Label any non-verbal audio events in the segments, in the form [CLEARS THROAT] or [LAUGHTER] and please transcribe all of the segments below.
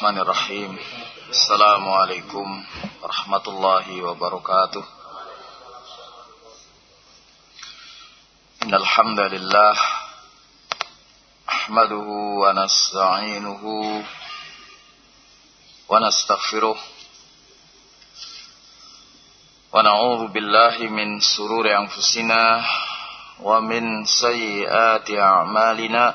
الرحمن الرحيم السلام عليكم ورحمة الله وبركاته إن الحمد لله أحمده ونستعينه ونستغفره ونعوذ بالله من سرور أنفسنا ومن سيئات أعمالنا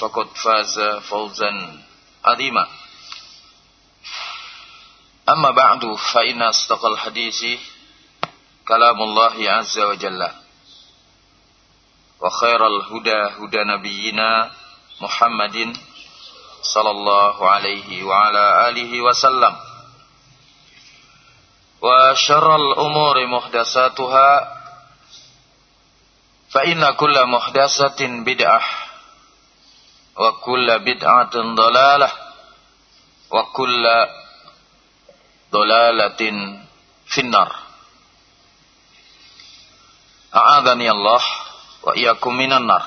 فقد فاز فوزا عظيما. أما بعد فإن أصدق الحديث كلام الله عز وجل وخير الهدى هدى نبينا محمد صلى الله عليه وعلى آله وسلم. وشر الأمور محدثاتها فإن كل محدثة بدعة. Wa kulla bid'atin dalalah. Wa kulla dalalatin finnar. A'adhani Allah wa iyyakum minan nar.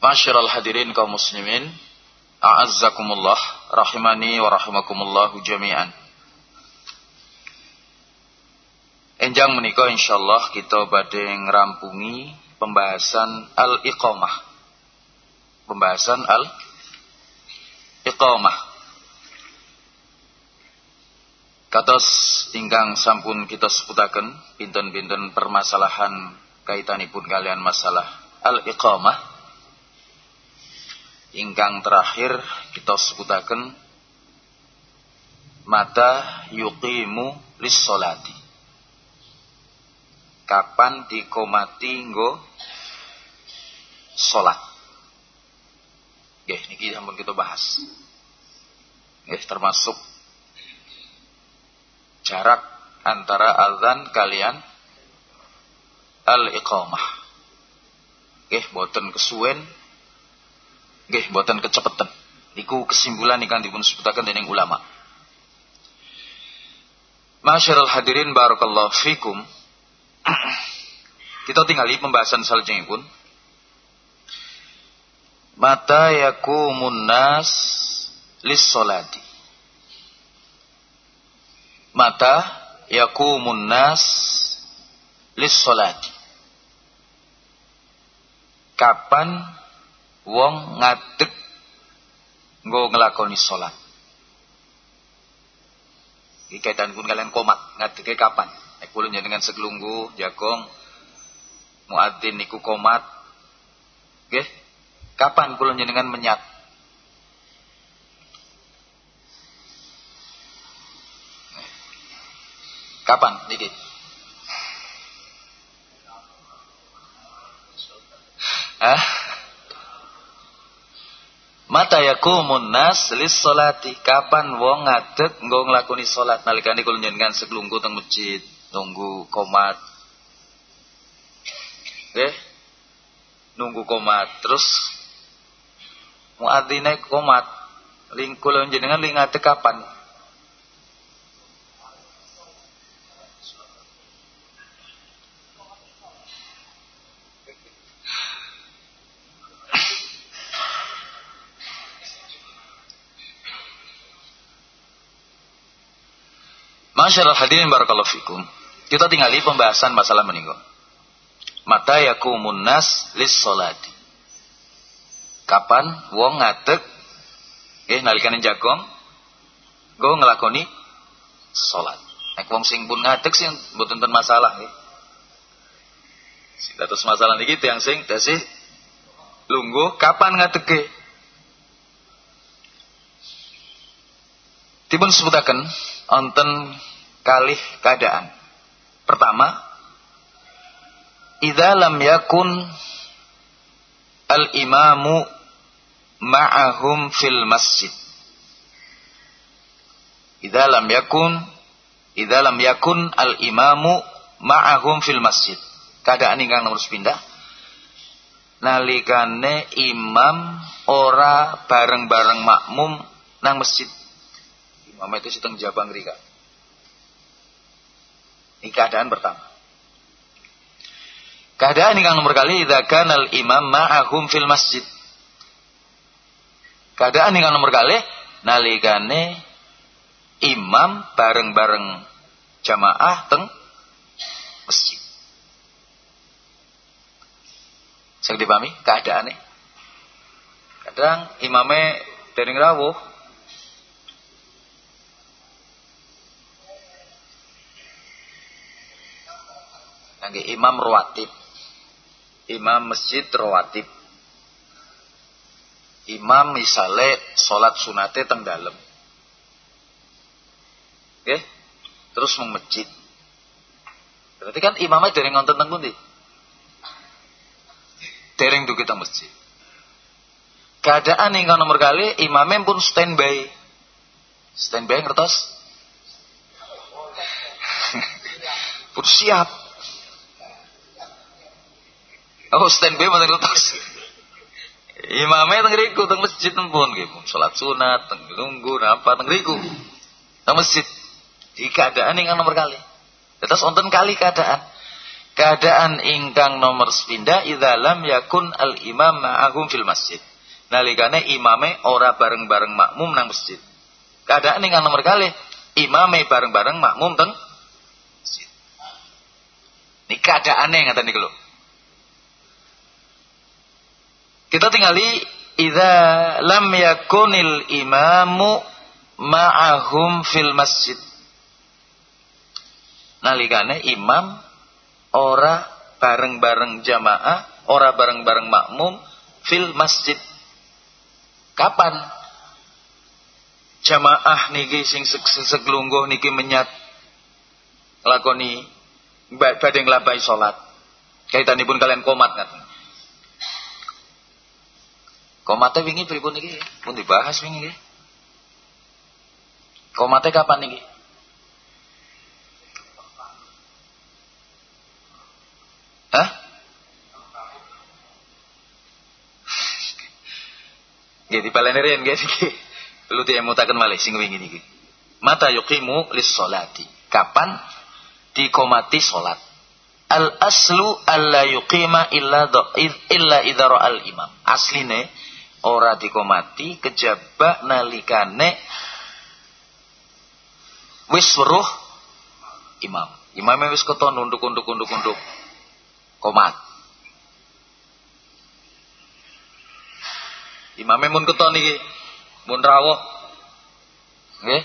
Masyiral hadirin kaum muslimin a'azzakumullah rahimani wa rahimakumullah jami'an. Enjang menika insyaallah kita badhe ngrampungi pembahasan al-iqamah pembahasan al iqamah. Katos ingkang sampun kita sebutaken pinten-pinten permasalahan kaitanipun kalian masalah al iqamah. Ingkang terakhir kita sebutaken mata yuqimu lis solati kapan dikomati nggo salat Niki sampun kita bahas. Nggih, termasuk jarak antara azan kalian al-iqamah. Nggih, boten kesuwen. Nggih, boten kecepetan. Niku kesimpulan ikan dipun sebutaken dening ulama. Masyarul hadirin barakallahu fikum. [CLEARS THROAT] Kita tinggali pembahasan pun mata yakumun nas lis solati mata yakumun nas lis solati kapan wong ngadeg nggo nglakoni salat iki kaitan pun kalian komat ngadege kapan? Nek dengan segelunggu jagong muadzin niku komat nggih Kapan kula jenengan menyat? Kapan niki? Hah? Mata yakumun nas lis salati. Kapan wong ngadeg nggo nglakoni salat nalikane kula njenengan seglunggu teng masjid, nunggu komat. Nunggu komat terus muadzine komat ling kula jenengan ling ngate kapan Masyarakat hadirin barakallahu fikum. Kita tinggali pembahasan masalah meninggal. Mata yakumun nas lis solati. Kapan wong ngadeg eh nalikane jagong go ngelakoni salat. Nek wong sing pun ngadeg sing mboten ten masalah nggih. Dados masalah niki tiyang sing tasih lungguh kapan ngadege. Dipun sebutaken wonten kalih keadaan. Pertama, idza lam yakun al-imamu ma'ahum fil masjid. Idza lam yakun idza lam yakun al-imamu ma'ahum fil masjid. Keadaan ingkang nomor pindah nalikane imam ora bareng-bareng makmum nang masjid. Imam itu sedang jabang rika. Ini keadaan pertama. Keadaan yang nomor kali idza kanal imam ma'ahum fil masjid. Keadaan yang nomor kali nalikane imam bareng-bareng jamaah teng masjid. Saya dipahami keadaannya. Kadang imamnya dari rawuh Kangge imam rawatib imam masjid rawatib imam misale salat sunate teng dalem. Okay? terus mung masjid. Berarti kan imamnya dereng ngonten teng pundi? Dereng dugi teng masjid. Keadaan yang nomor kali imamnya pun standby. Standby ngertos? [LAUGHS] Pun siap. Oh standby mboten ngertos. Imamnya teng riku teng masjid pun nggih salat sunat teng nunggu napa teng masjid. Di keadaan ingkang nomor kali. Terus wonten kali keadaan. Keadaan ingkang nomor sepindah idza lam yakun al imam ma'ahum fil masjid. Nalikane imame ora bareng-bareng makmum nang masjid. Keadaan ingkang nomor kali imame bareng-bareng makmum teng masjid. Ini keadaannya ngaten niku lho. Kita tinggali idza lam yakunil imamu ma'ahum fil masjid. Nalikane imam ora bareng-bareng jamaah, ora bareng-bareng makmum fil masjid. Kapan jamaah niki sing seglungguh niki menyat lakoni badhe nglampahi salat. Kaitanipun kalian komat ngaten. Komate wingi pripun iki? Pun dibahas wingi nggih. Komate kapan iki? Hah? Nggih dipaleni riyen nggih iki. Perlu diemutaken malih sing wingi niki. Mata yuqimu lis salati. Kapan dikomati salat? Al aslu alla yuqima illa illa idza al imam. Asline ora dikomati kejaba nalikane wis weruh imam. Imame wis keton unduk-unduk-unduk-unduk komat. Imame mun keton iki mun rawuh. Nggih.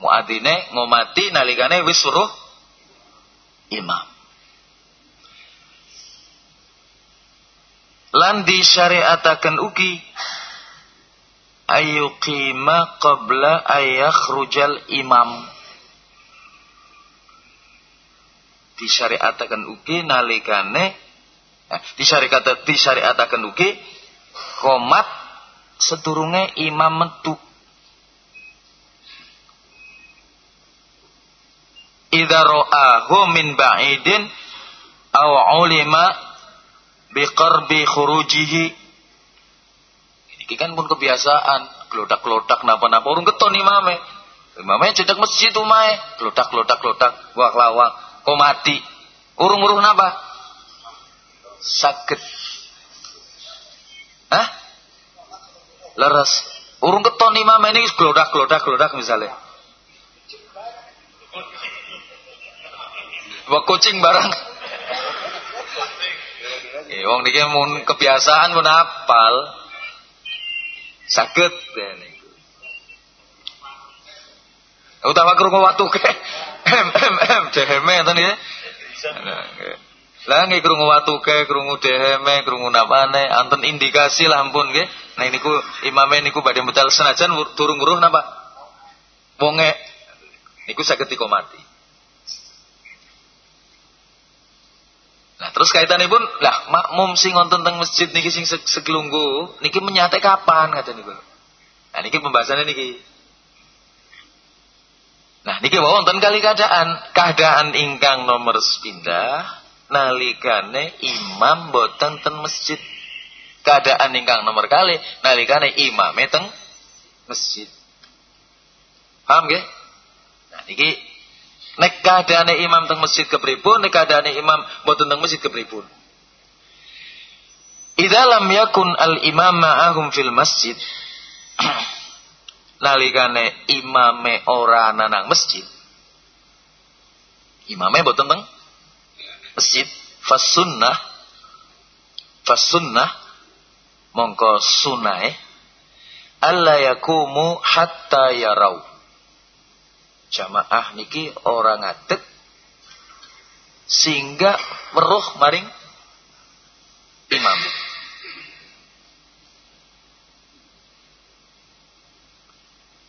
Muadzine ngomati nalikane wis weruh imam. Lan disyariataken ugi ayyuqima qabla rujal imam. Disyariataken ugi nalikane eh, disyariat disyariataken ugi komat sedurunge imam metu. Idza ra'ahu min ba'idin aw ulima biqarbi khurujihi. Iki kan pun kebiasaan. Klodak-klodak napa-napa. Urung keton imame. Imame cedek masjid umae wah lawang kok mati? Urung-urung napa? Sakit Hah? Leres. Urung keton imame ini klodak-klodak klodak misalnya. Wah kucing barang. Ya, wong niki mun kebiasaan mun apal. Saged niku. Utawa krungu watu ke. Em em em deheme ngoten nggih. Lah nggih krungu watu ke, krungu deheme, krungu napane, anten indikasi lah ampun nggih. Nah niku imame niku badhe metal senajan turung weruh napa? Wonge niku saged dikomati. Terus kaitannya pun, lah makmum sing ngonten teng masjid niki sing segelunggu, niki menyate kapan kata niku. Nah, niki pembahasannya niki. Nah, niki wae wonten kali keadaan, keadaan ingkang nomor sepindah nalikane imam boten ten masjid. Keadaan ingkang nomor kali nalikane imam teng masjid. Paham nggih? Nah, niki Nek keadaane imam teng masjid kepripun, nek keadaane imam boten teng masjid kepripun. Idza lam yakun al imam ma'ahum fil masjid [CLEARS THROAT] nalikane imame ora nang masjid. Imame boten teng masjid, fasunnah fasunnah mongko sunae alla yakumu hatta yarau jamaah niki orang ngadeg sehingga weruh maring imam.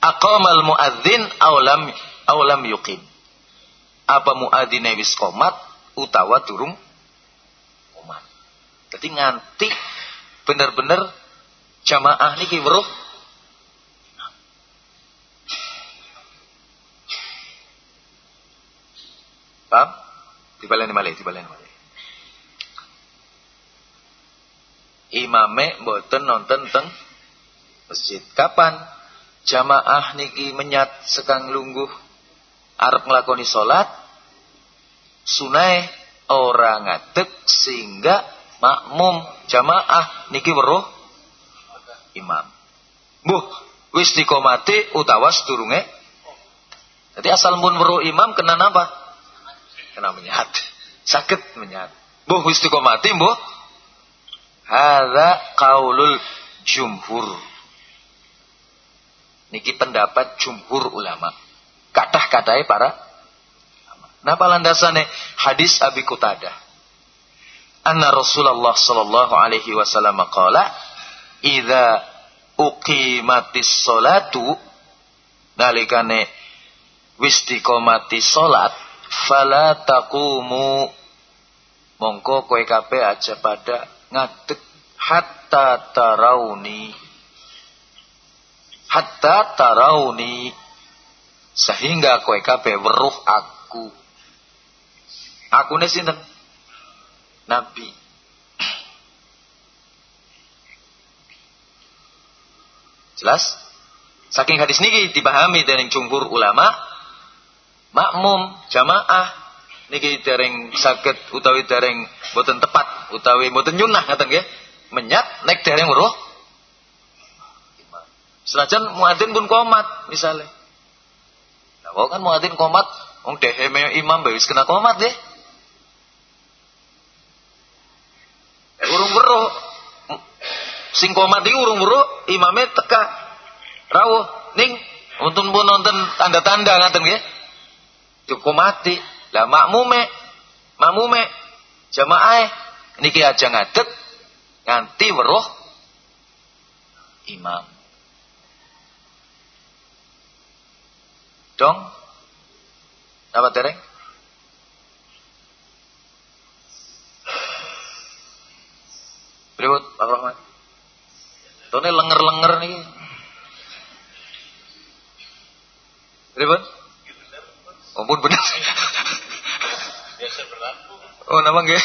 Aqamal muadzin aulam aulam yuqim. Apa muadzin wis komat utawa durung komat. Jadi nganti bener-bener jamaah niki weruh Paham? Dibaleni malih, dibaleni malih. Imame mboten nonton teng masjid. Kapan jamaah niki menyat sekang lungguh arep nglakoni salat sunai ora ngadeg sehingga makmum jamaah niki weruh imam. Buh, wis dikomati utawa sedurunge. Jadi asal mun weruh imam kena napa? Kena menyat. Sakit menyat. Bu istiqomati bu. Hadza qaulul jumhur. Niki pendapat jumhur ulama. Kadah-kadai para Napa landasane hadis Abi Qutadah. Anna Rasulullah sallallahu alaihi wasallam qala, "Idza uqimatis salatu" nalikane wis dikomati salat fala taqumu. Mongko kowe kabeh aja pada ngadeg hatta tarauni. Hatta tarauni. Sehingga kowe kabeh weruh aku. Aku ne sinten? Nabi. Jelas? Saking hadis niki dipahami dening jumhur ulama makmum jamaah niki dereng sakit utawi dereng boten tepat utawi boten nyunah ngaten nggih. Menyat naik dereng weruh senajan muadzin pun komat misalnya. Nah kan muadzin komat wong deheme imam wis kena komat deh urung weruh. Sing komat iki urung weruh imame teka rawuh ning untuk pun nonton tanda-tanda ngaten nggih cukup mati. Lah makmume makmume jamaah. Niki aja ngadeg. Nganti weruh. Imam. Dong. Apa tereng? Berikut Pak Rahmat. Tone lenger-lenger nih. Berikut. Ampun benar. Biasa berlaku. Oh, nama nggih.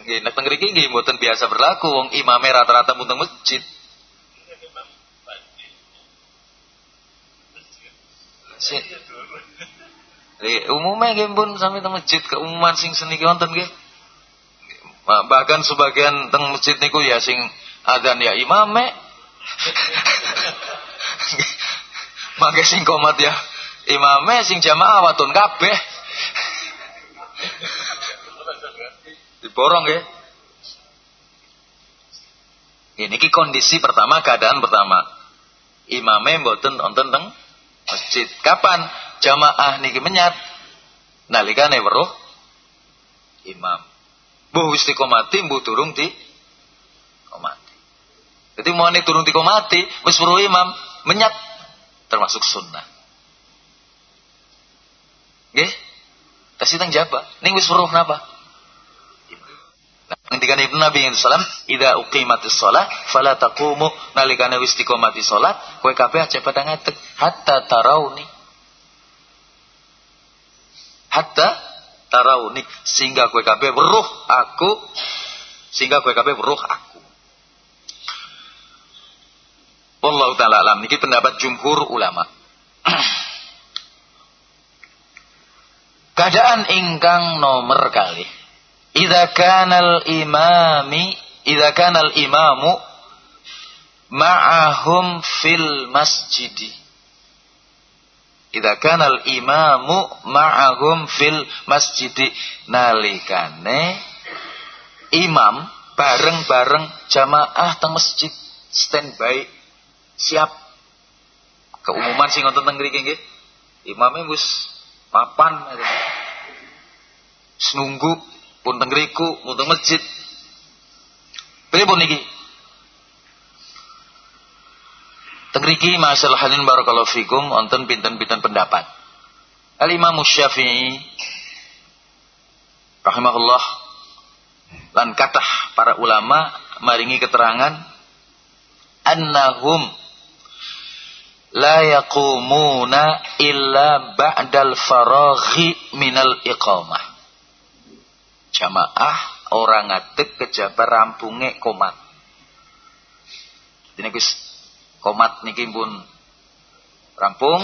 Nggih, nek teng mriki nggih mboten biasa berlaku wong imame rata-rata mung masjid. Si. umumnya nggih pun sami teng masjid keumuman sing seniki wonten nggih. Bahkan sebagian teng masjid niku ya sing adzan ya imame. [LAUGHS] Mangke sing komat ya imame sing jamaah watun kabeh. Diborong ya. Ini ki kondisi pertama, keadaan pertama. Imame mboten wonten teng masjid. Kapan jamaah niki menyat? Nalikane weruh imam. Bu istiqomati bu turung di komati. Jadi mau turung di komati, wis weruh imam menyat termasuk sunnah. Nggih? Kasih tang jaba. Ning wis weruh napa? Ngendikan Ibnu Nabi sallam, "Idza uqimatis shalah fala taqumu nalikane wis diqomati salat, kowe kabeh aja pada ngadeg hatta tarauni." Hatta tarauni sehingga kowe kabeh weruh aku sehingga kowe kabeh weruh aku. Wallahu taala alam niki pendapat jumhur ulama. [CLEARS THROAT] Keadaan ingkang nomor kali. Idza kanal imami idza kanal imamu ma'ahum fil masjidi. Idza kanal imamu ma'ahum fil masjidi. Nalikane imam bareng-bareng jamaah teng masjid. Standby siap. Keumuman sing wonten teng mriki nggih. Imame wis papan senunggu pun teng riku, pun masjid. Pripun niki? Teng riki masalah hadin barakallahu fikum wonten pinten-pinten pendapat. Al Imam Syafi'i rahimahullah lan katah para ulama maringi keterangan annahum la yaqumuna illa ba'dal faraghi minal iqamah jamaah orang ngadeg kejabar rampunge komat. Ini guys komat niki pun rampung.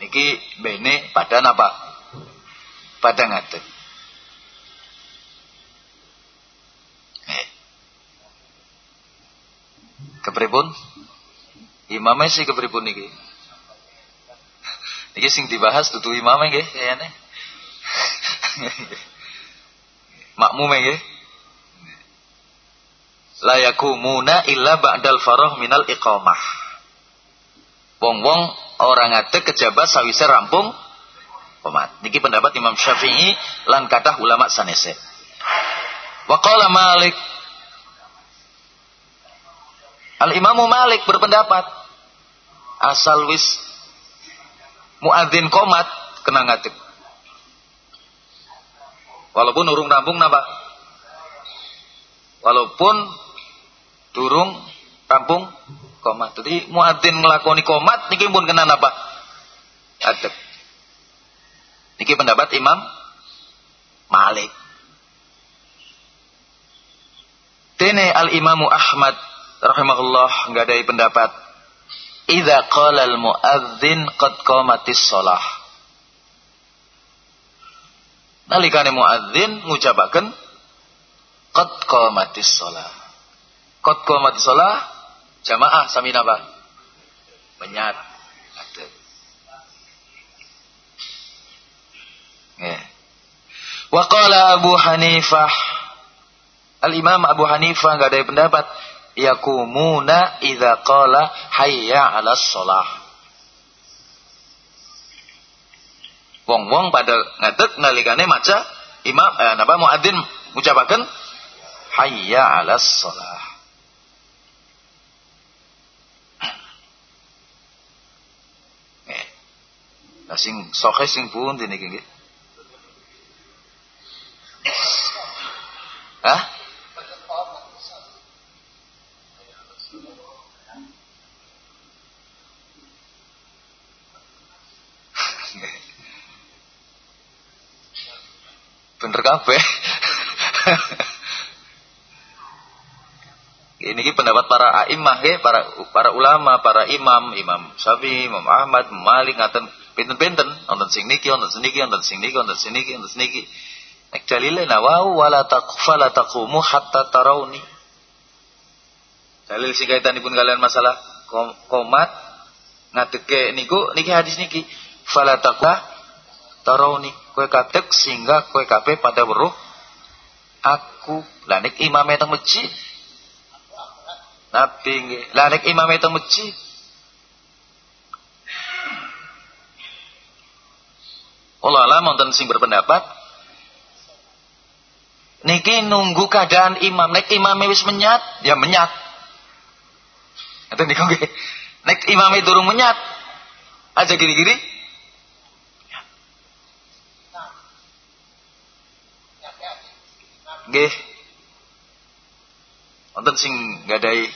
Niki bene pada apa? Pada ngadeg. Eh. Kepripun? Imamnya sih kepripun niki? Niki sing dibahas dudu imamnya nggih kayane. makmume nggih. La yakumuna illa ba'dal farah minal iqamah. Wong-wong orang ngadeg kejabat sawise rampung komat niki pendapat Imam Syafi'i lan kathah ulama sanese wa qala Malik. Al Imamu Malik berpendapat asal wis muadzin komat kena ngadeg Walaupun urung rampung napa? Walaupun durung rampung komat. Jadi muadzin ngelakoni komat niki pun kena napa? Adep. Niki pendapat Imam Malik. Dene Al Imamu Ahmad rahimahullah nggak ada pendapat. Idza qala al muadzin qad qamatis shalah nalikane muadzin ngucapaken qad qamatis shalah. Qad qamatis shalah jamaah sami napa? Menyat. Yeah. Wa qala Abu Hanifah Al-Imam Abu Hanifah enggak ada pendapat yakumuna idza qala hayya 'alas shalah. wong-wong pada ngadeg nalikane maca imam eh, napa muadzin ngucapaken hayya 'alas shalah. Lah sing soke sing pundi niki nggih? Hah? bener kabeh Ini pendapat para a'immah ya, para para ulama, para imam, Imam Syafi'i, Imam Ahmad, Malik ngaten pinten-pinten, wonten sing niki, wonten sing niki, wonten sing niki, wonten sing niki, wonten sing niki. Nek dalile nawau wala taqfa la taqumu hatta tarawni. Dalil sing kaitanipun kalian masalah komat ngadeke niku niki hadis niki fala taqwa tarawni kowe katek sehingga kowe kabeh pada weruh aku lah nek imame teng masjid Nabi nek imam itu masjid. Allah alam wonten sing berpendapat niki nunggu keadaan imam. Nek imam wis menyat, ya menyat. Ngoten niku nggih. Imam durung menyat, aja gini-gini. Nggih. Wonten sing gadai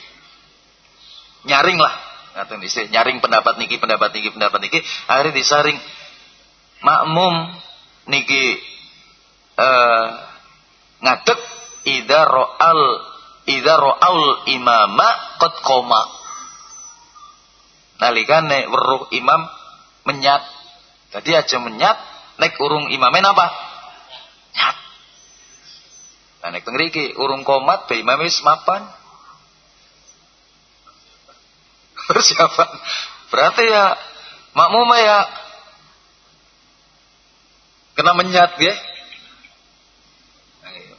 nyaring lah. Ngaten isi nyaring pendapat niki pendapat niki pendapat niki akhirnya disaring. Makmum niki uh, ngadeg ida ro'al ida ro'al imama qad koma nalikane weruh imam menyat. Jadi aja menyat nek urung imame napa? nyat nek tengriki urung komat be imame wis mapan persiapan. Berarti ya makmum ya kena menyat ya.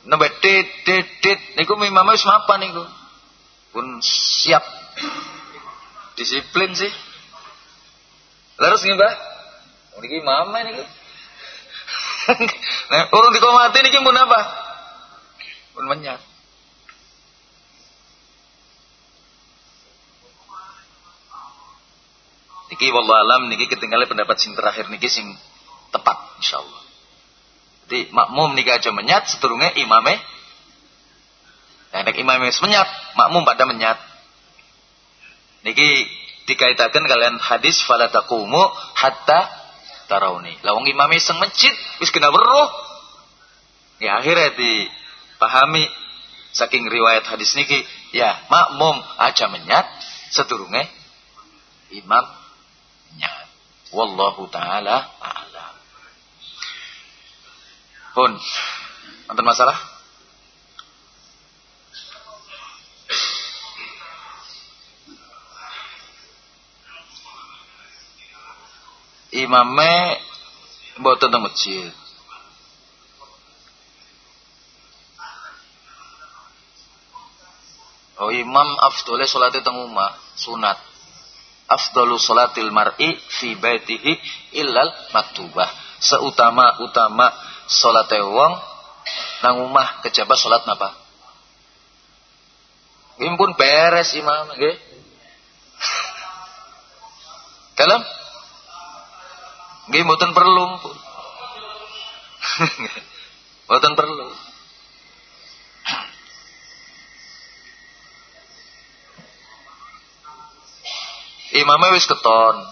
Nembe tit tit tit niku imam wis mapan niku. Pun siap. Disiplin sih. Terus nggih, Mbak? Niki imam niku. [LAUGHS] nah, urung dikomati niki pun apa? Niki wallah alam niki ketinggalan pendapat sing terakhir niki sing tepat insyaallah. Jadi makmum niki aja menyat seturunge imame. Nah, nek imame menyat, makmum pada menyat. Niki dikaitakan kalian hadis fala taqumu hatta tarawni. Lawang imame seng masjid wis kena weruh. Ya akhirnya dipahami saking riwayat hadis niki ya makmum aja menyat seturunge imam Wallahu taala a'lam. Pun, wonten masalah? Imame mboten teng masjid. Oh imam afdole salate teng omah, sunat afdalu salatil mar'i fi baitihi illal maktubah. Seutama-utama salat wong nang omah kejaba salat napa? Nggih pun beres imam nggih. [LAUGHS] Kalem? Nggih mboten perlu. mboten [LAUGHS] perlu. Imamnya wis keton. [LAUGHS]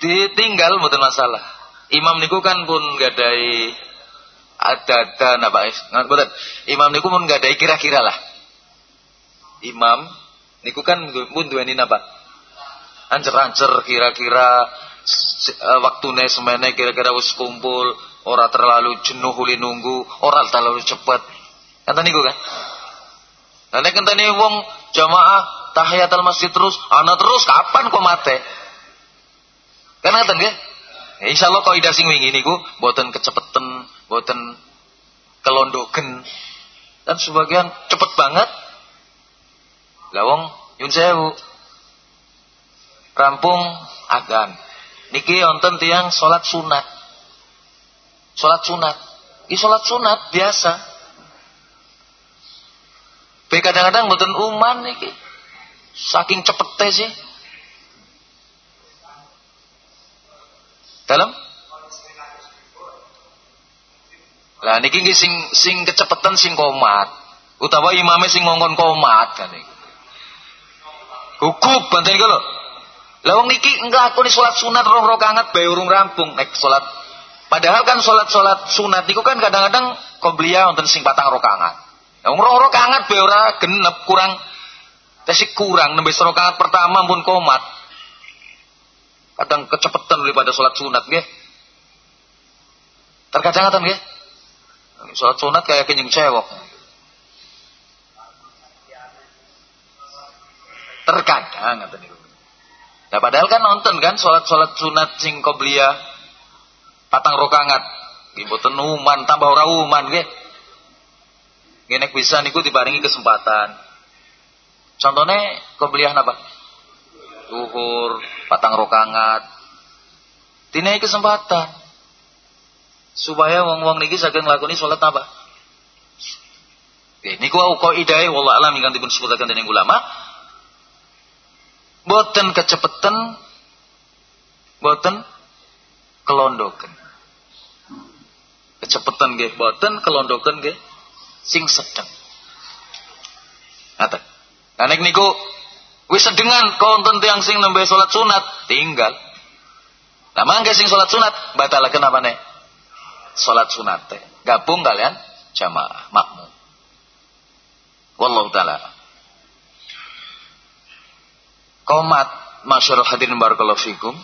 Ditinggal mboten masalah. Imam niku kan pun gadai ada-ada napa mboten. Imam niku pun gadai kira-kira lah. Imam niku kan pun duweni napa ancer-ancer kira-kira uh, waktune semene kira-kira wis kumpul ora terlalu jenuh uli nunggu, ora terlalu cepat. Kata niku kan. Nah nek kenteni wong jamaah tahiyatul masjid terus, ana terus kapan kok mate? Kan ngoten nggih? Ya, insyaallah kaidah sing wingi niku boten kecepeten, boten kelondogen. Dan sebagian cepet banget. Lah wong yun sewu. Rampung agan. Niki wonten tiang salat sunat. Sholat sunat. Ini sholat sunat biasa. Tapi kadang-kadang mboten uman nih, Saking cepete sih. Dalam? Lah niki nggih sing sing kecepetan sing komat. Utawa imame sing ngongkon komat kan iki. Gugup banten iki lho. Lah wong niki nglakoni salat sunat rong rakaat bae urung rampung nek salat. Padahal kan salat-salat sunat niku kan kadang-kadang qobliyah wonten sing patang rakaat. Lah wong rong rakaat bae ora genep kurang tesik kurang nembe rakaat pertama pun komat. Kadang kecepatan daripada salat sunat nggih. Terkadang ngoten nggih. Salat sunat kayak kenyang cewek. Terkadang ngoten. Nah padahal kan nonton kan sholat-sholat sunat sing qobliyah patang rokangat. Mboten uman tambah ora uman nggih. Ngene bisa niku diparingi kesempatan. Contohnya qobliyah napa? Zuhur, patang rokangat. Tinai kesempatan. Supaya wong-wong niki saged nglakoni salat apa? Nggih niku kok idai wallah alam ingkang dipun sebutaken dening ulama boten kecepatan boten kelondokan kecepatan nggih. Boten kelondokan nggih. Sing sedeng ngaten. Nah niku wis sedengan konten tiang sing nembe salat sunat tinggal. Nah mangke sing salat sunat batalaken apa nih salat sunat gabung kalian jamaah makmum. Wallahu taala. Komat masyarakat hadirin barakallahu fikum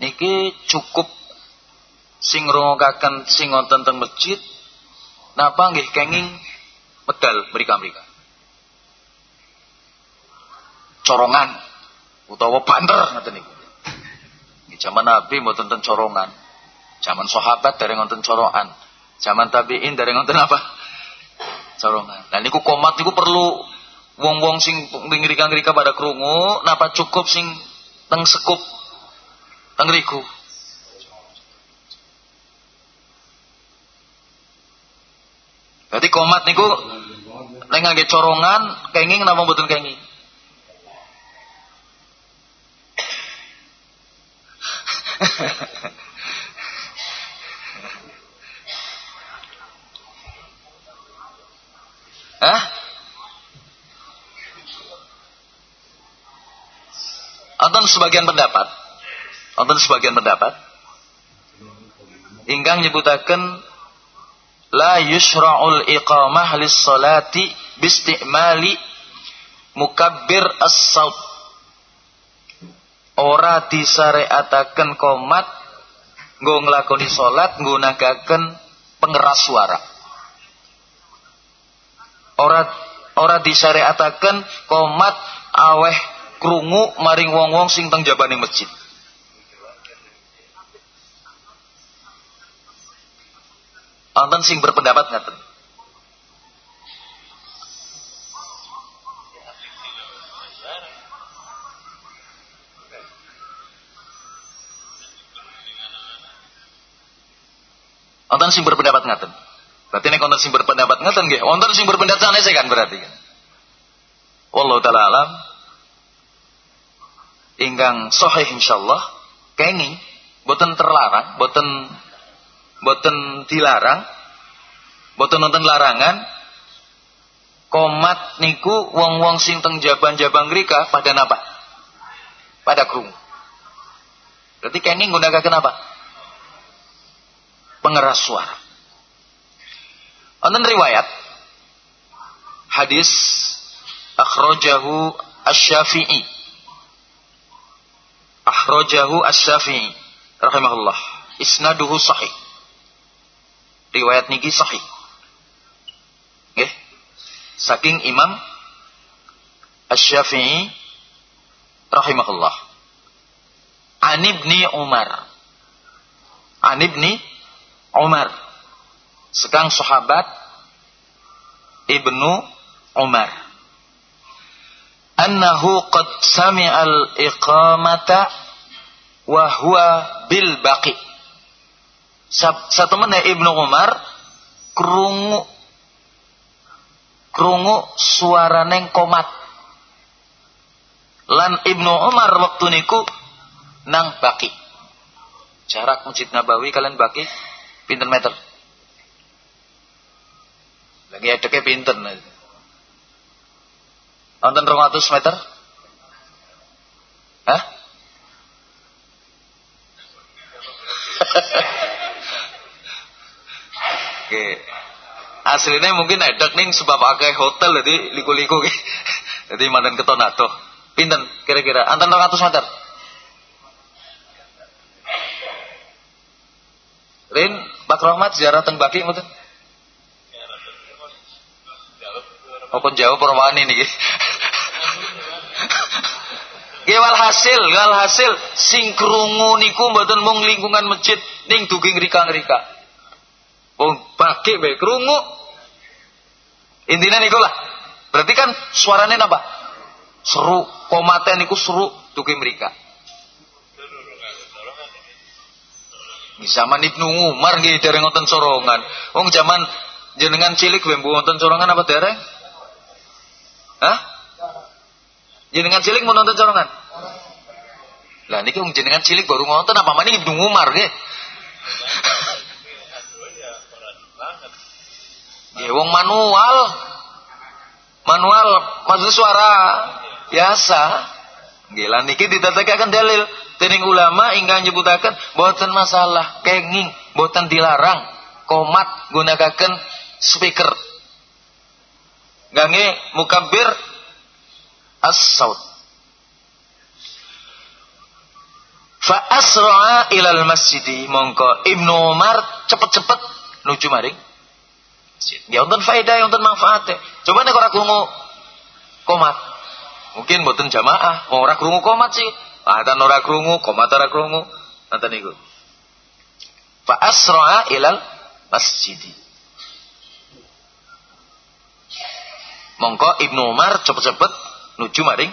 niki cukup sing ngrungokaken sing wonten teng masjid napa nggih kenging medal mereka-mereka corongan utawa banter ngoten niku. Zaman Nabi mboten ten corongan. Zaman sahabat dari ngonten corongan zaman tabiin dari ngonten apa? Corongan. Nah niku komat niku perlu wong-wong sing ngrika-ngrika pada krungu napa cukup sing teng sekup teng riku Berarti komat niku nek ngangge corongan kenging napa mboten kenging? [LAUGHS] Hah? Wonten sebagian pendapat, wonten sebagian pendapat ingkang nyebutaken la yusra'ul iqamah lis salati bistimali mukabbir as-saut ora disareataken komat nggo nglakoni salat nggunakaken pengeras suara ora ora disareataken komat aweh krungu maring wong-wong sing teng jabane masjid. Wonten sing berpendapat ngaten. Wonten sing berpendapat ngaten. Berarti nek wonten sing berpendapat ngaten nggih, wonten sing berpendapat sanes kan berarti kan. Wallahu taala alam ingkang sahih insyaallah kengi boten terlarang boten boten dilarang. Boten nonton larangan. Komat niku wong-wong sing teng jaban-jabang rika pada napa? Pada krungu berarti kengi nggunakaken kenapa pengeras suara. Wonten riwayat. Hadis akhrajahu asy-syafi'i. Akhrajahu Asy-Syafi'i. Rahimahullah. Isnaduhu sahih. Riwayat niki sahih. Nggih. Saking Imam Asy-Syafi'i rahimahullah. An ibni Umar. An ibni Umar. Sekang sahabat Ibnu Umar annahu qad sami'al iqamata wa huwa bil baqi. Satu mana Ibnu Umar krungu suara neng komat. Lan Ibnu Umar waktu niku nang baki. Jarak Masjid Nabawi kalian baki pinten meter? Lagi ada ke pinten. Wonten 200 meter? Hah? [LAUGHS] Oke. Aslinya mungkin ada nih sebab akeh hotel jadi liku-liku [LAUGHS] Jadi mantan keton atuh. Pinten kira-kira antar 200 meter. Rin, Pak Rahmat ziarah teng Baki mboten? Oh pun jauh perwani nih. [LAUGHS] Ya hasil, wal hasil sing krungu niku mboten mung lingkungan masjid ning dugi ngrika-ngrika. Wong Baki bae krungu. Intinya niku lah. Berarti kan suaranya apa? Seru, komaten niku seru dugi mereka. Zaman Ibnu Umar nggih dereng wonten sorongan. Wong zaman jenengan cilik bembu wonten sorongan apa dereng? Hah? Jenengan cilik mau nonton sorongan? Lah niki wong jenengan cilik baru nonton apa maning Ibnu Umar nggih. Ya wong manual. Manual maksud suara biasa. Gila niki didatekaken dalil Tening ulama ingkang nyebutaken boten masalah kenging, boten dilarang komat gunakaken speaker. Gange mukabir as-saut. Fa asra'a ilal masjidi mongko Ibnu Umar cepet-cepet nuju maring masjid. Ya wonten faedah, ya wonten manfaate. Coba nek ora krungu komat. Mungkin boten jamaah, ora krungu komat sih. Atan ora krungu, komat ora krungu. Nanten niku. Fa asra'a ilal masjid. Mongko Ibnu Umar cepet-cepet nuju maring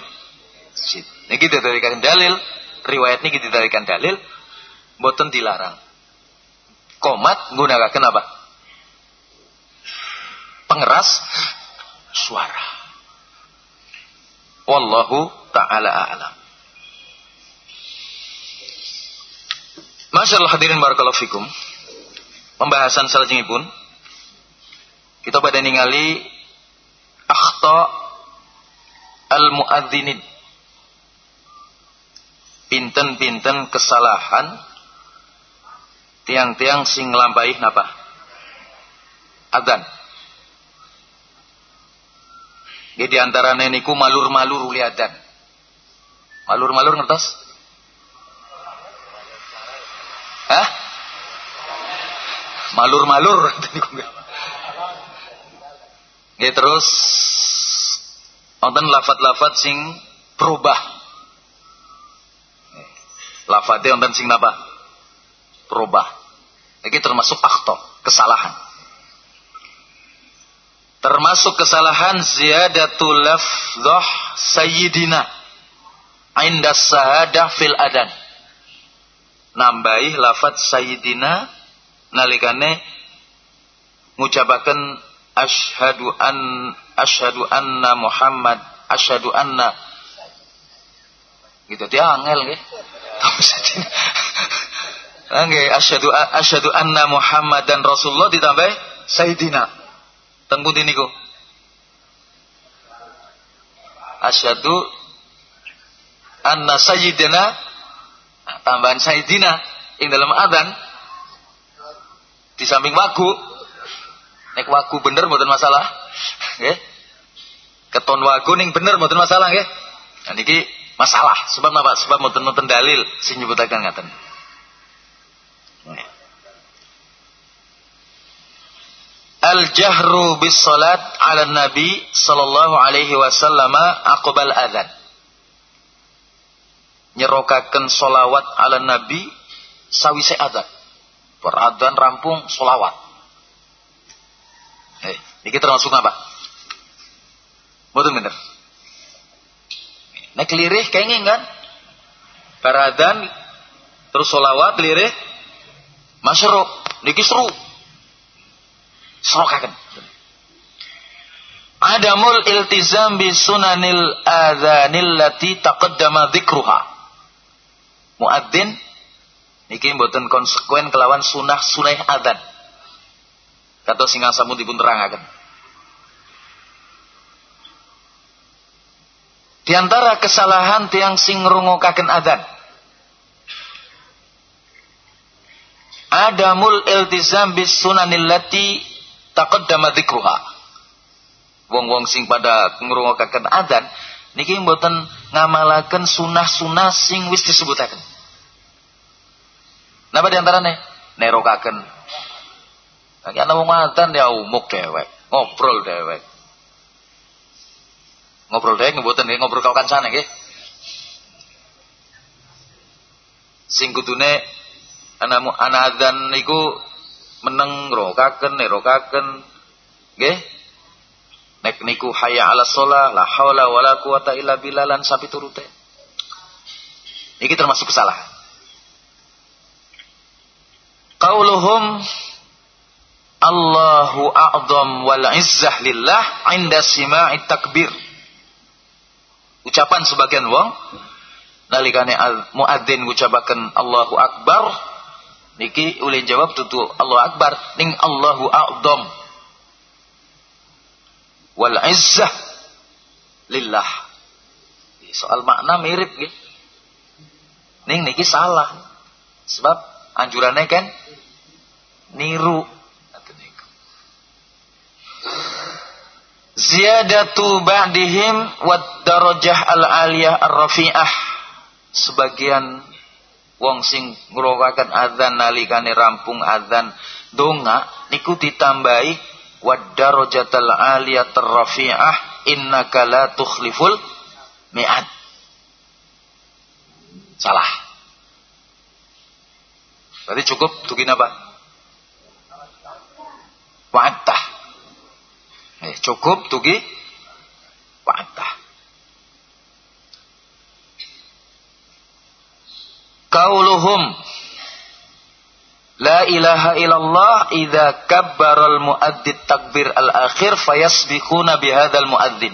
masjid. Niki ditarikan dalil, riwayat niki ditarikan dalil boten dilarang. Komat nggunakaken apa? Pengeras suara. Wallahu taala a'lam. Masyaallah hadirin barakallahu fikum. Pembahasan pun kita pada ningali akhta al-muadzinin. Pinten-pinten kesalahan tiang-tiang sing nglampahi napa? Adzan. Jadi antara neniku malur-malur uli adzan. Malur-malur ngertos? Hah? Malur-malur. [LAUGHS] Ya terus wonten lafat-lafat sing berubah. Lafate wonten sing napa? Berubah. Iki termasuk akhto, kesalahan. Termasuk kesalahan ziyadatul lafzah sayyidina inda sahadah fil adan nambahi lafat sayyidina nalikane ngucapaken asyhadu an asyhadu anna Muhammad asyhadu anna. Gitu dia angel nggih. [LAUGHS] Nggih asyhadu asyhadu anna Muhammad dan Rasulullah ditambah sayyidina teng pundi niku. Asyhadu anna sayyidina tambahan Sayyidina ing dalam adan di samping wagu. Nek wagu bener mboten masalah nggih. Keton wagu ning bener mboten masalah nggih. Nah niki masalah sebab apa? Sebab mboten mboten dalil sing nyebutaken ngaten Al jahru bis salat ala nabi sallallahu alaihi wasallam aqbal adzan nyerokaken solawat ala nabi sawise adan peradan rampung solawat. Hey, ini termasuk apa? Betul bener. Nah kelirih kayaknya kan? Peradan terus solawat kelirih masyaruk niki seru serokaken Adamul iltizam bi sunanil adhanil lati taqaddama dhikruha muadzin niki mboten konsekuen kelawan sunah sunah adzan. Kata singa samu dipun terangaken. Di antara kesalahan tiang sing ngrungokaken adzan. Adamul iltizam bis sunanil lati taqaddama dzikruha. Wong-wong sing pada ngrungokaken adzan niki mboten ngamalaken sunah-sunah sing wis disebutaken. Napa antarane? Nerokaken. Lagi ana wong adzan ya umuk dewek, ngobrol dewek. Ngobrol dewek mboten nggih ngobrol karo kancane nggih. Sing kudune ana ana adzan niku meneng rokaken nerokaken. Nggih. Nek niku hayya ala sholah la haula wala quwata illa billah lan sapi turute. Iki termasuk kesalahan. Qauluhum Allahu a'zam wal izzah lillah inda sima'i takbir. Ucapan sebagian wong nalikane muadzin ngucapaken Allahu akbar niki ulin jawab tutu Allahu akbar. Ning Allahu a'zam wal izzah lillah. Soal makna mirip nggih. Ning niki salah. Sebab anjurannya kan niru. Ziyadatu ba'dihim wad darajah al-aliyah ar-rafi'ah. Sebagian wong sing ngrungokaken adzan nalikane rampung adzan donga niku ditambahi wad darajatal aliyah ar-rafi'ah innaka la tukhliful mi'ad. Salah. Berarti cukup tukin apa? Wa'attah. Eh, cukup tugi wa'atah. Kauluhum La ilaha illallah idza kabbaral muadzid takbir al-akhir fayasbiquna bihadzal muadzin.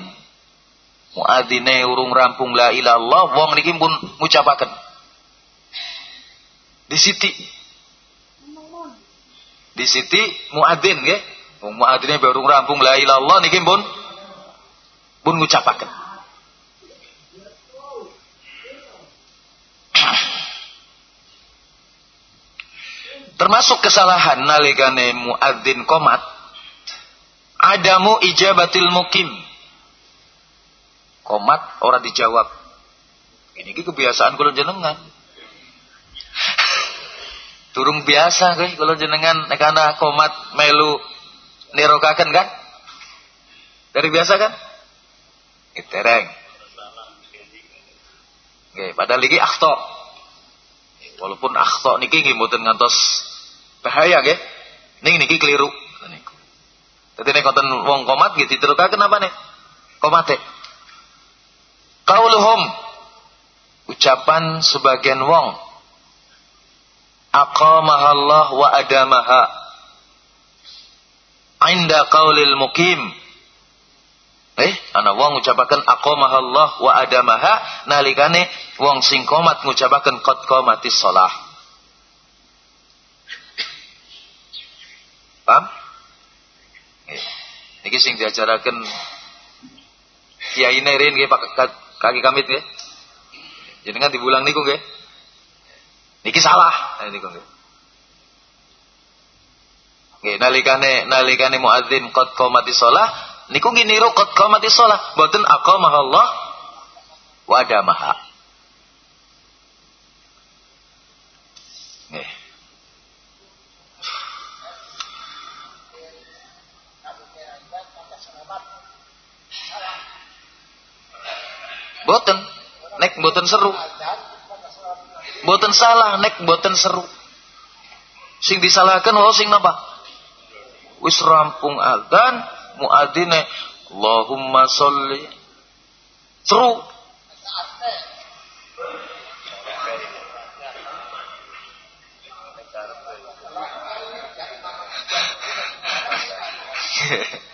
Muadzine urung rampung la ilaha illallah wong niki pun ngucapaken. Di siti. Di siti muadzin nggih. Wong muadzine baru rampung la ilaha illallah niki pun pun ngucapaken. Termasuk kesalahan nalikane muadzin komat adamu ijabatil mukim. Komat ora dijawab. Ini kebiasaan kalau jenengan. [LAUGHS] Turung biasa guys kalau jenengan nekana komat melu nirokaken kan? Dari biasa kan? Itereng. Oke, padahal lagi akhto. Walaupun akhto niki nggih mboten ngantos bahaya nggih. Ning niki keliru niku. Dadi nek wonten wong komat nggih diterukaken apa nih? Komate. Qauluhum ucapan sebagian wong aqamahallah wa adamaha inda qaulil mukim eh ana wong ngucapaken aqamahallah wa adamaha nalikane wong sing komat ngucapaken qad qamatis shalah paham? Eh, niki sing diajaraken kiai nerin nggih kaki kamit nggih. Jenengan dibulang niku nggih. Niki salah. Niku nggih. Nggih nalikane nalikane muadzin qad qamati shalah niku nggih niru qad qamati shalah. Mboten aqamah Allah wa adamaha. Boten, nek boten seru. Boten salah, nek boten seru. Sing disalahkan oh sing napa? wis rampung adzan muadzine Allahumma sholli seru [LAUGHS]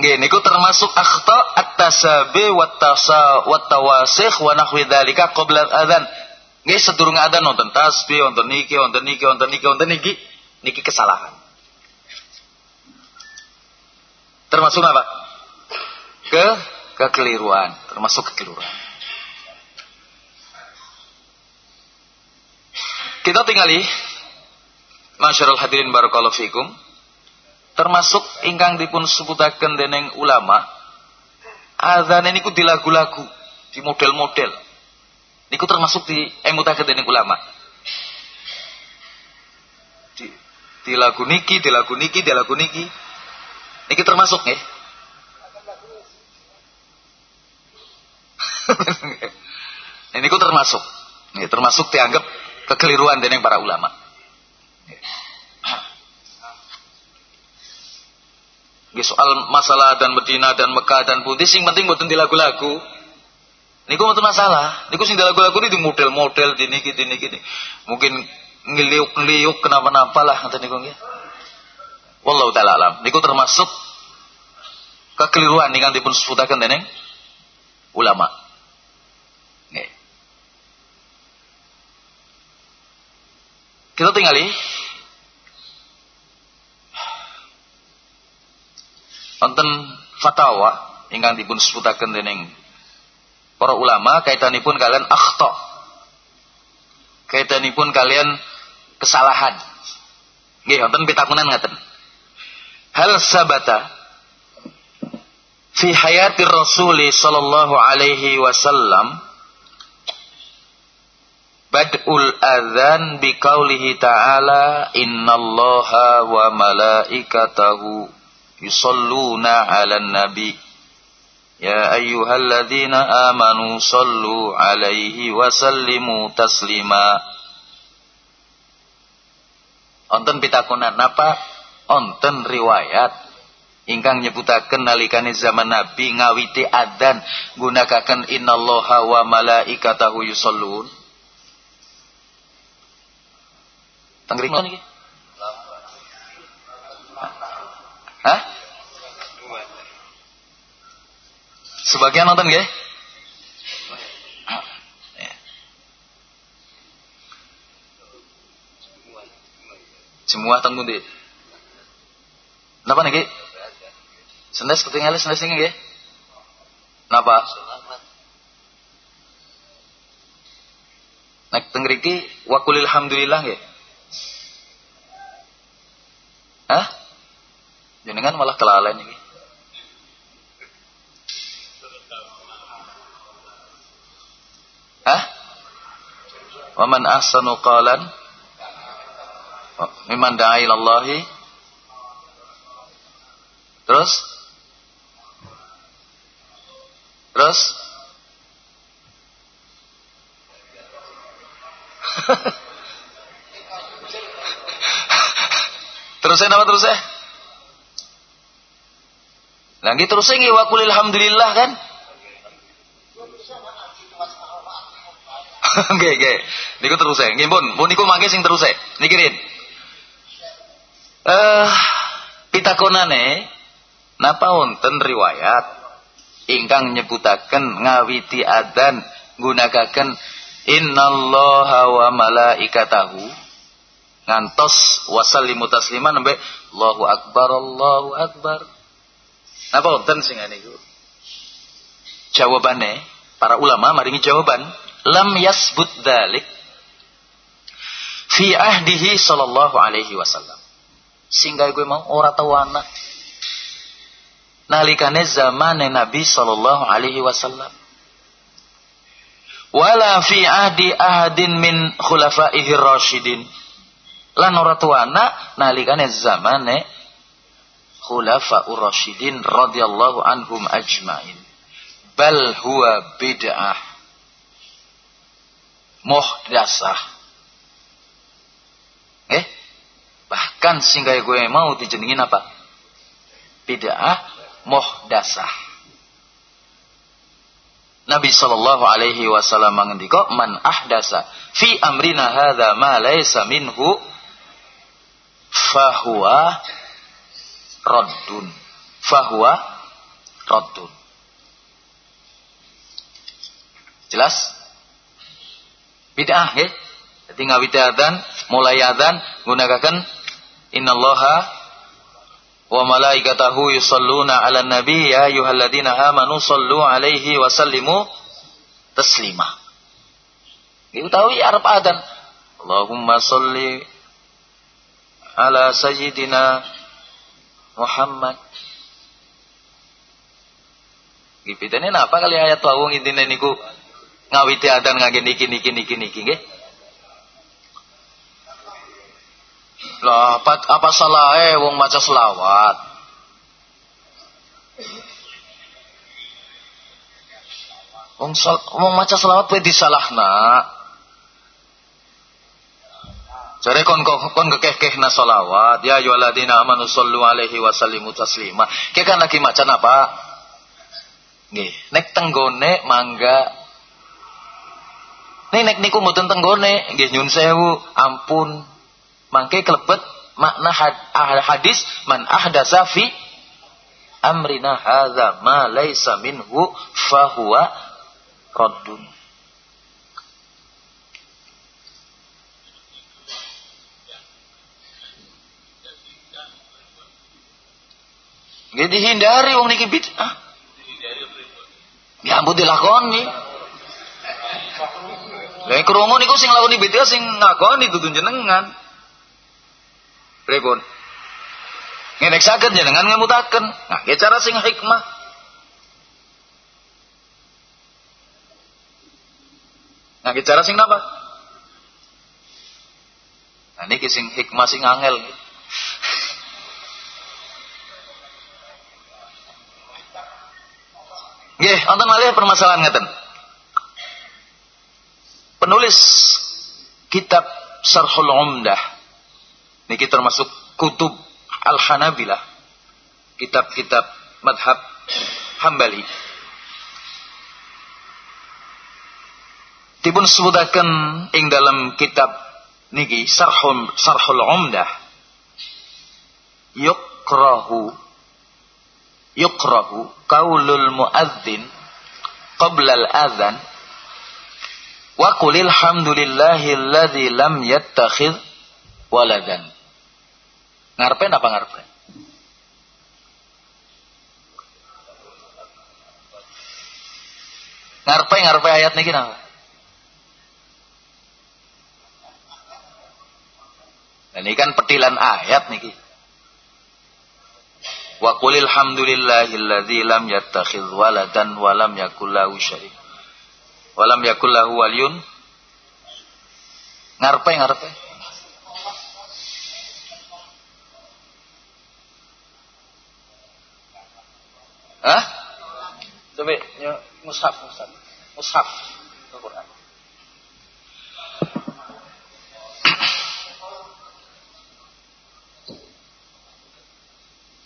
Nggih niku termasuk akhta at-tasabi wa tasa wa nahwi dzalika qabla adzan Nggih sedurung ada nonton tasbih, nonton niki, nonton niki, nonton niki, nonton niki, niki kesalahan. Termasuk apa? ke kekeliruan, termasuk kekeliruan. Kita tinggali Masyarul hadirin barakallahu fikum termasuk ingkang dipun sebutaken dening ulama azan niku di lagu-lagu di model-model niku termasuk di emutaken dening ulama. Di, di lagu niki di lagu niki di lagu niki. Niki termasuk nih [LAUGHS] ini ku termasuk. Ini termasuk dianggap kekeliruan dening para ulama soal masalah dan Medina dan Mekah dan Putih sing penting mboten di lagu-lagu. Niku mboten masalah. Niku sing di lagu-lagu ini di model-model di niki di niki. Mungkin ngeliuk-ngeliuk kenapa-napa lah ngoten niku nggih. Wallahu taala alam. Niku termasuk kekeliruan ingkang dipun sebutaken dening ulama. Nggih. Kita tinggali wonten fatwa ingkang dipun sebutaken dening para ulama kaitanipun kalian akhta. Kaitanipun kalian kesalahan. Nggih wonten pitakunan ngaten. Hal sabata fi hayati Rasul sallallahu alaihi wasallam bad'ul adzan biqaulihi ta'ala innallaha wa malaikatahu yusalluna 'alan nabi ya ayyuhalladzina amanu sallu 'alaihi wa sallimu taslima Onten pitakonan napa onten riwayat. Ingkang nyebutaken nalikane zaman Nabi ngawiti adzan gunakaken innallaha wa malaikatahu yusallun. Tengrik niki Hah? Sebagian nonton gak? Semua tanggung di. Napa nih? Sendes ketinggalan sendes ini nggih? Napa? Nek tengriki wakulil hamdulillah nggih. Hah? Jenengan malah kelalen ini. Hah? Waman ahsanu qalan mimman da'a ilallahi Terus? Terus? [LAUGHS] terusnya apa terusnya? Lagi terus nggih wa qul alhamdulillah kan? [LAUGHS] Nggih, nggih. Niku terus nggih pun, pun niku mangke sing terus nikirin. Eh uh, pitakonane napa wonten riwayat ingkang nyebutaken ngawiti adzan gunakaken innallaha wa malaikatahu ngantos wasallimu tasliman Allahu akbar Allahu akbar Napa wonten sing niku? Jawabane para ulama maringi jawaban lam yasbut dalik fi ahdihi sallallahu alaihi wasallam. Sehingga gue mau ora tau ana nalikane zamane Nabi sallallahu alaihi wasallam. Wala fi ahdi ahadin min khulafaihi rasyidin. Lan ora tuana nalikane zamane khulafa'ur rasyidin radhiyallahu anhum ajmain. Bal huwa bid'ah. Muhdasah. Eh? Bahkan sehingga gue mau dijenengin apa? Bid'ah muhdasah. Nabi sallallahu alaihi wasallam mengendika man ahdasa fi amrina hadza ma laysa minhu fahuwa raddun fahuwa raddun jelas bid'ah ya jadi ngawiti adzan mulai adzan gunakan innallaha wa malaikatahu yusalluna 'alan nabi ya ayyuhalladzina amanu sallu 'alaihi wa sallimu taslima. Iku tahu ya arep adan. Allahumma salli ala sayyidina Muhammad. Gipitane napa kali ayat wau intine niku ngawiti adan ngangge niki niki niki niki nggih. Lah apa, apa salah eh wong maca selawat? Wong sal, wong maca selawat kuwi disalahna. Jare kon kon kekeh-kehna selawat, ya ayyuhalladzina amanu sallu alaihi wa sallimu taslima. Ki kan lagi maca apa? Nggih, nek tenggone mangga Nek nek niku mboten tenggone, nggih nyun sewu, ampun Mangke kelebet makna ah, hadis man ahdasa fi amrina hadza ma laisa minhu fahuwa raddun. Nggih dihindari wong niki bid'ah. Ya dilakoni. Lah krungu niku sing lakoni bid'ah sing ngakoni dudu jenengan. Pripun? Ngene saged jenengan ngemutaken. Nah, ge cara sing hikmah. Nah, ge cara sing napa? Nah, niki sing hikmah sing angel. Nggih, wonten malih permasalahan ngeten. Penulis kitab Sarhul Umdah Niki termasuk kutub Al-Hanabilah. Kitab-kitab madhab Hambali. Dipun sebutaken ing dalam kitab niki Sarhul Sarhul Umdah. Yukrahu yukrahu qaulul muadzin qabla al-adzan wa qulil hamdulillahi alladzi lam yattakhidh waladan Ngarpen apa ngarpen? Ngarpe ngarpe ayat niki napa? ini kan petilan ayat niki. Wa qulil hamdulillahilladzi lam yattakhidz waladan wa lam yakul lahu syarik. Wa lam yakul lahu waliyun. Ngarpe ngarpe. Hah? Coba ya, mushaf, mushaf. Mushaf Al-Qur'an.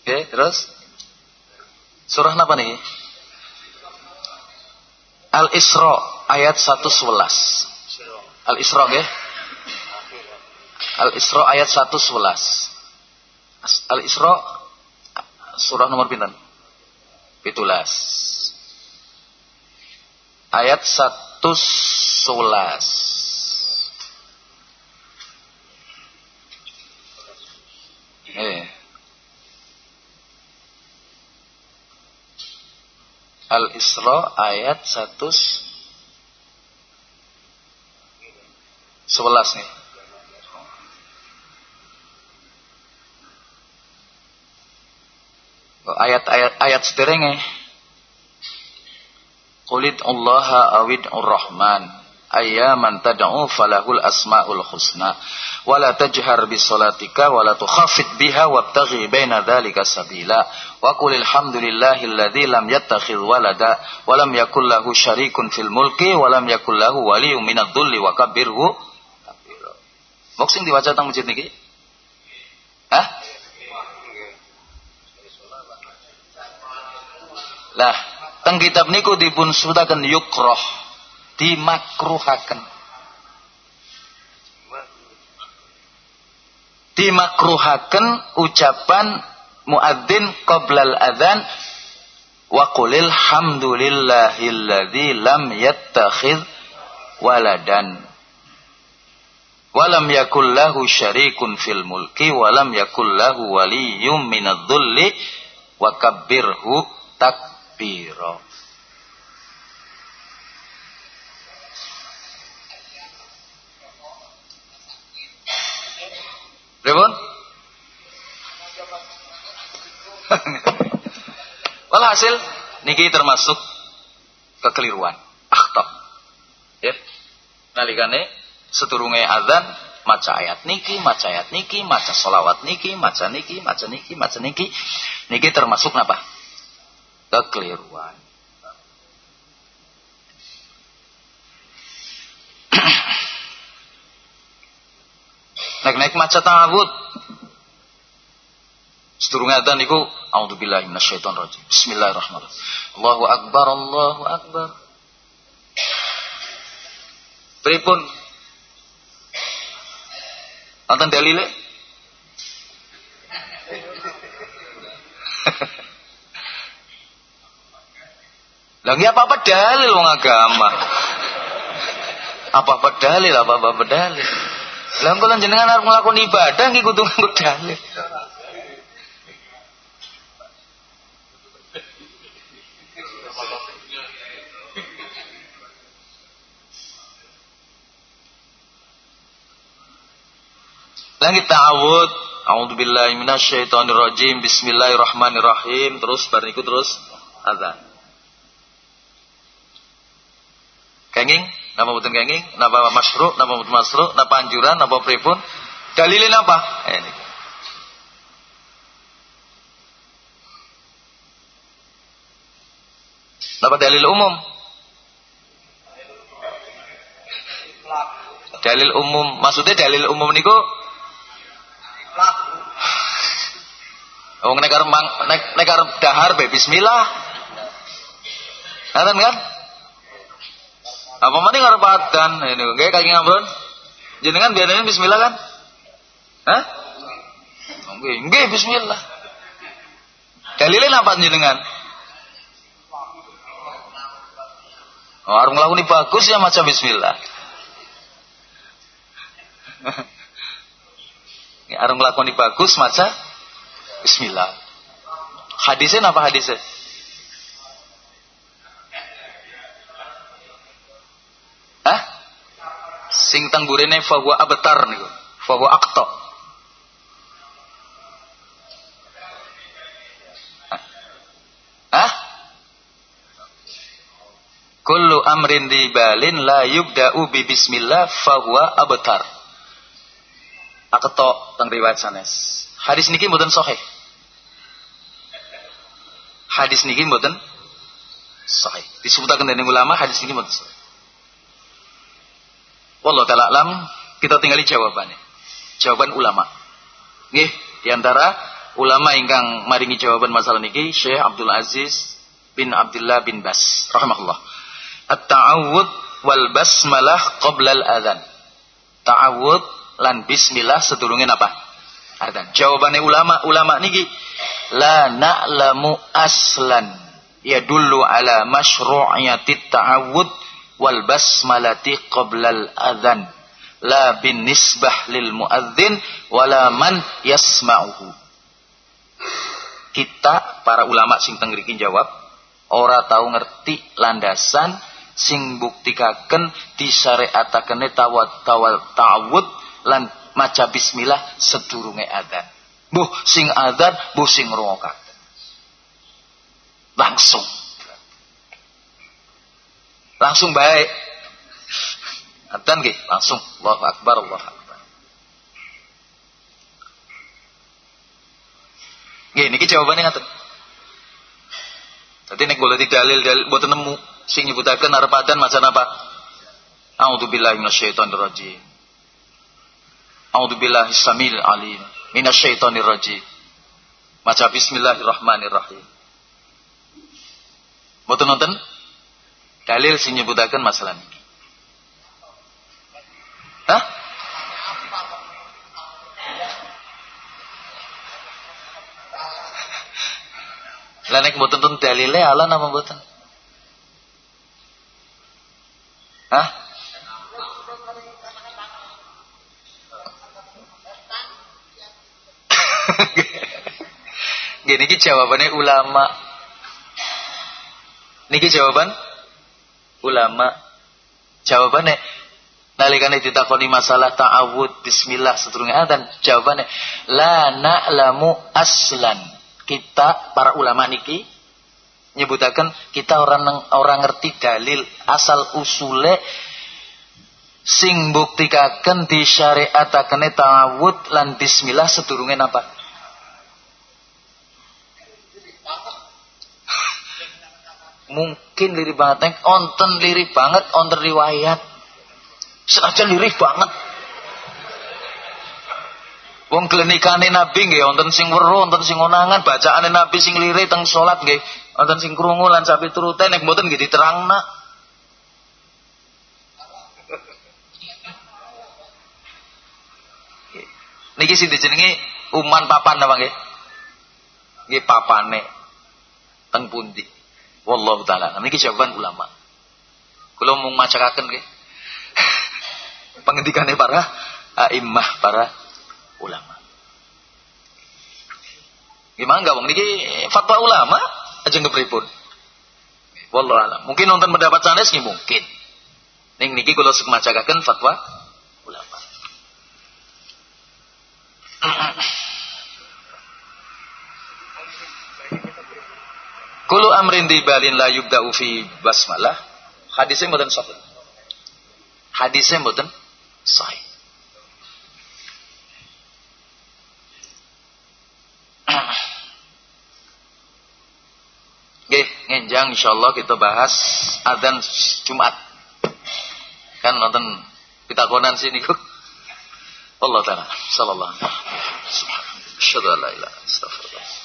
Oke, okay, terus surah apa nih? Al Isra ayat 111. Al Isra ya. Okay? Al Isra ayat 111. Al Isra surah nomor pinten? 17. Ayat 111. Al-Isra ayat satu sebelas nih. Ayat-ayat ayat sederenge Qulid Allah awid rahman ayyaman tad'u falahul asmaul husna wala tajhar bis salatika wala tukhafit biha wabtaghi baina dzalika sabila wa qul alhamdulillahilladzi lam yattakhidh walada wa lam yakul lahu syarikun fil mulki wa lam yakul lahu waliyyun minadh-dhulli wa kabbirhu diwaca masjid niki? Hah? Lah, teng kitab niku dipun sebutaken yukroh, dimakruhaken. Dimakruhaken ucapan muadzin qoblal adzan wa qulil hamdulillahilladzi lam yattakhidh waladan. walam yakul lahu syarikun fil mulki walam yakul lahu waliyyum minadh-dhulli wa kabbirhu takbira Pripun? Walhasil niki termasuk kekeliruan, akhta. Ya. Nalikane seturunge azan maca ayat niki, maca ayat niki, maca solawat niki, maca niki, maca niki, maca niki. Niki termasuk napa? Kekeliruan. Naik-naik maca ta'awud. Seturung adzan niku auzubillahi minasyaitonir rajim. Bismillahirrahmanirrahim. Allahu akbar, Allahu akbar. Pripun? Wonten dalile? [LAUGHS] Lah apa-apa dalil wong agama. Apa-apa dalil, apa-apa dalil. Lah kula jenengan arep nglakoni ibadah nggih kudu nganggo dalil. Lagi ta'awud A'udzu billahi minasyaitonir rajim. Bismillahirrahmanirrahim. Terus bar niku terus azan. Kenging Napa mboten kenging? Napa masru? Napa mboten masru? Napa anjuran? Napa pripun? Dalilin apa? Eh, ini. Napa dalil umum? Dalil umum, maksudnya dalil umum niku Wong nek arep nek arep dahar be bismillah. Ngaten kan? Apa mana ngarep adzan ini nggih kaki ngambron. Jenengan biasanya bismillah kan? Hah? Nggih, nggih bismillah. Dalilnya apa jenengan? Oh, arung ini bagus ya macam bismillah. [LAUGHS] arung ini bagus maca bismillah. Hadisnya apa hadisnya? Sing tanggurene fahuwa abtar niku fahuwa aqta Hah? Kullu amrin dibalin la yubda'u bi bismillah fahuwa abtar. Aqta teng riwayat sanes. Hadis niki mboten sahih. Hadis niki mboten sahih. Disebutaken dening ulama hadis niki mboten sahih. Wallahu taala alam, kita tinggali jawabannya. Jawaban ulama. Nggih, di antara ulama ingkang maringi jawaban masalah niki Syekh Abdul Aziz bin Abdullah bin Bas rahimahullah. At-ta'awud wal basmalah qabla al-adzan. Ta'awud lan bismillah sedurunge apa? Adzan. Jawabannya ulama, ulama niki la na'lamu aslan yadullu ala masyru'iyatit ta'awud wal basmalati qoblal adzan la bin nisbah lil muadzin wala man yasma'uhu. Kita para ulama sing tenggerikin jawab ora tahu ngerti landasan sing buktikaken disyariatakene tawat tawal ta'awud lan maca bismillah sedurunge adzan. Buh sing adzan buh sing ngrungokaken langsung Langsung baik. Adzan nggih, langsung Allahu akbar, Allahu akbar. Nggih, niki jawabannya ngaten. Dadi nek golek dalil dalil mboten nemu sing nyebutaken arep adzan macan apa? A'udzubillahi minasyaitonir rajim. A'udzubillahi samil alim minasyaitonir rajim. Maca bismillahirrahmanirrahim. Mboten nonton? dalil sing nyebutaken masalah niki Hah? Lah nek mboten dalile ala nama mboten. Hah? [LAUGHS] Gini ki jawabannya ulama. Niki jawaban ulama. Jawabannya nalikane ditakoni masalah ta'awud bismillah sedurunge adzan jawabannya la na'lamu aslan. Kita para ulama niki nyebutakan kita orang orang ngerti dalil asal usule sing buktikaken syariatakene ta'awud lan bismillah sedurunge napa mungkin lirik banget neng onten lirik banget onten riwayat senajan lirik banget Wong klinikane Nabi nggih wonten sing weruh, wonten sing ngonangan, bacaane Nabi sing lirik teng salat nggih, wonten sing krungu lan sapi turute nek mboten nggih diterangna. Niki sing dijenengi uman papan apa nggih? Nggih papane teng pundi? Wallahu taala. Niki jawaban ulama. Kula mung macakaken nggih. [LAUGHS] Pengendikane para a'immah para ulama. Gimana enggak wong niki fatwa ulama aja ngepripun. Wallahu alam. Mungkin nonton pendapat sanes nggih mungkin. Ning niki sek macakaken fatwa ulama. [CLEARS THROAT] Kulu amrin balin la yubda'u fi basmalah. Hadisnya mboten sahih. Hadisnya mboten sahih. Oke, ngenjang insyaallah kita bahas adzan Jumat. Kan nonton pitakonan sini kok. Allah taala sallallahu alaihi wasallam. Subhanallah. Asyhadu an la ilaha illallah.